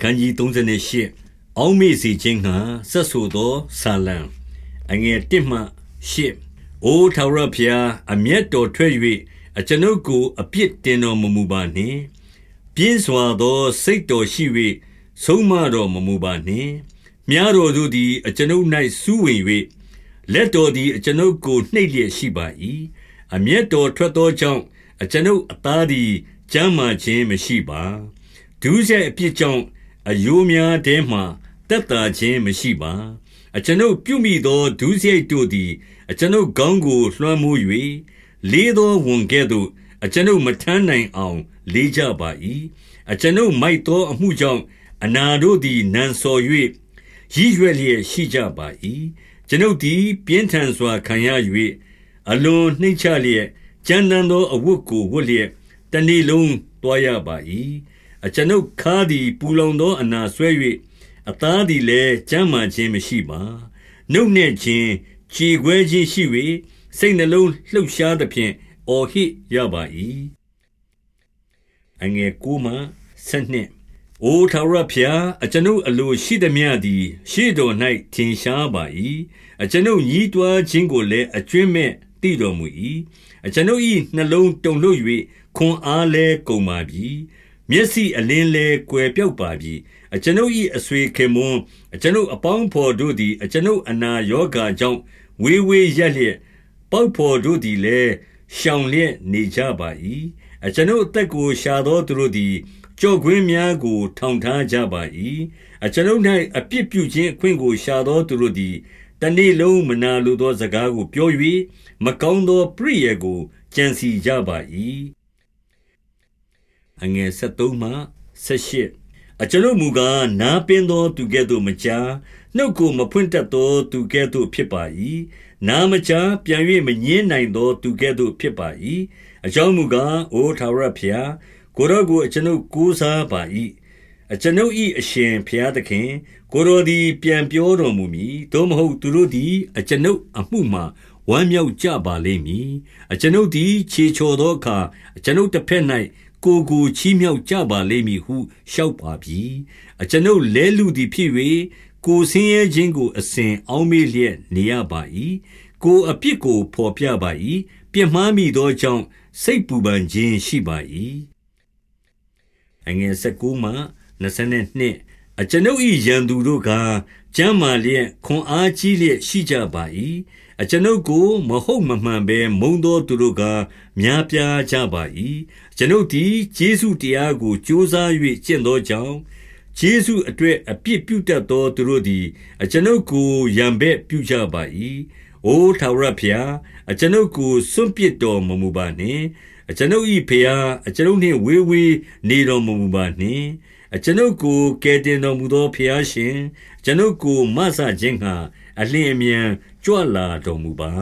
ခန်းကြီး38အောက်မေ့စေခြင်းငှာဆက်ဆိုသောဆာလံအငယ်1မှ8အိုထာဝရဘုရားအမျက်တော်ထွက်၍အကျွန်ုပ်ကိုအပြစ်တင်တော်မမူပါနှင့်ပြင်းစွာသောစိတ်တော်ရှိ၍ဆုံးမတော်မမူပါနှင့်မြားတော်တို့သည်အကျွန်ုပ်၌စူးဝင်၍လက်တော်သည်အကျွန်ုပ်ကိုနှိပ်လျက်ရှိပါ၏အမျက်တော်ထွက်သောကြောင့်အကျွန်ုပ်အသားသည်ကျမ်းမာခြင်းမရှိပါဒုစရိုက်အပြစ်ကြောင့် အယိုးများထဲမှတက်တာခြင်းမရှိပါအကျွန်ုပ်ပြုမိသောဒုစရိုက်တို့သည် အကျွန်ုပ်ခေါင်းကိုလွှမ်းမိုး၍လေးသောဝန်ကဲ့သို့ အကျွန်ုပ်မထမ်းနိုင်အောင် လေးကြပါ၏အကျွန်ုပ်မိုက်သောအမှုကြောင့်အနာတို့သည်နန်စော်၍ရည်ရွယ်လျက်ရှိကြပါ၏ကျွန်ုပ်သည်ပြင်းထန်စွာခံရ၍အလွန်နှိမ့်ချလျက်ကြမ်းတမ်းသောအဝတ်ကိုဝတ်လျက်တနေ့လုံးတွားရပါ၏ အကျွန်ုပ်ခါသည်ပူလောင်သောအနာဆွဲ၍အသားသည်လည်းကျမ်းမာခြင်းမရှိပါနှုတ်နှင့်ခြင်းခြေခွဲခြင်းရှိ၍စိတ်နှလုံးလှုပ်ရှားသဖြင့်အော်ဟစ်ရပါ၏အငယ်ကိုမှဆက်နှင့်အိုထာဝရဖျားအကျွန်ုပ်အလိုရှိသည်မြသည် ရှေ့တော်၌ထင်ရှားပါ၏အကျွန်ုပ်ညီးတွားခြင်းကိုလည်းအကျွင့်မဲ့သိတော်မူ၏အကျွန်ုပ်၏နှလုံးတုန်လှုပ်၍ခွန်အားလည်းကုန်ပါပြီ မျက်စိအလင်းလဲကွယ်ပြောက်ပါပြီအကျွန်ုပ်၏အဆွေခင်မွန်းအကျွန်ုပ်အပေါင်းဖော်တို့သည် အကျွန်ုပ်အနာရောဂါကြောင့်ဝေးဝေးရက်လျက်ပေါက်ဖော်တို့သည်လည်းရှောင်လျက်နေကြပါ၏အကျွန်ုပ်အသက်ကိုရှာသောသူတို့သည်ကြော့ကွင်းများကို ထောင်ထားကြပါ၏အကျွန်ုပ်၌အပြစ်ပြုခြင်းအခွင့်ကိုရှာသောသူတို့သည်တနေ့လုံးမနာလိုသောစကားကိုပြော၍မကောင်းသော ပြည့်ရကိုကြံစီကြပါ၏ အငယ်73မှ78အကျွန်ုပ်မူကားနားပင်သောသူကဲ့သို့မကြားနှုတ်ကိုမဖွင့်တတ်သောသူကဲ့သို့ဖြစ်ပါ၏နာမကြားပြန်၍မငင်းနိုင်သောသူကဲ့သို့ဖြစ်ပါ၏အကြောင်းမူကားအိုထာဝရဖျားကိုရောကိုအကျွန်ုပ်ကိုးစားပါ၏အကျွန်ုပ်၏အရှင်ဖျားသခင် ကိုရောသည် ပြန်ပြောတော်မူမည်သို့မဟုတ်သူတို့သည် အကျွန်ုပ်အမှုမှာဝမ်းမြောက်ကြပါလိမ့်မည်အကျွန်ုပ်သည် ခြေချော်သောအခါအကျွန်ုပ်တစ်ဖက်၌ ကိုကိုချီးမြှောက်ကြပါလိမ့်မည်ဟုလျှောက်ပါပြီအကျွန်ုပ်လဲလူသည်ဖြစ်၍ကိုဆင်းရဲခြင်းကိုအစဉ်အောင်းမေးလျက်နေရပါ၏ကိုအပြစ်ကိုဖော်ပြပါ၏ပြစ်မှားမိသောကြောင့်စိတ်ပူပန်ခြင်းရှိပါ၏အငယ်19မှ22အကျွန်ုပ်၏ရန်သူတို့ကကျမ်းမာလျက်ခွန်အားကြီးလျက်ရှိကြပါ၏ အကျွန်ုပ်ကို မဟုတ်မမှန်ဘဲမုံသောသူတို့ကများပြားကြပါ၏ကျွန်ုပ်သည်ယေရှုတရားကိုကြိုးစား၍ကျင့်သောကြောင့်ယေရှုအတွက်အပြစ်ပြုတတ်သောသူတို့သည် အကျွန်ုပ်ကိုယံဘက်ပြုကြပါ၏အိုထာဝရဖျားအကျွန်ုပ်ကိုစွန့်ပစ်တော်မမူပါနှင့်အကျွန်ုပ်၏ဖျားအကျွန်ုပ်နှင့်ဝေးဝေးနေတော်မမူပါနှင့် အကျွန်ုပ်ကိုကယ်တင်တော်မူသောဖျားရှင်ကျွန်ုပ်ကိုမဆခြင်းငှာအလင်းအမြန်ကြွလာတော်မူပါ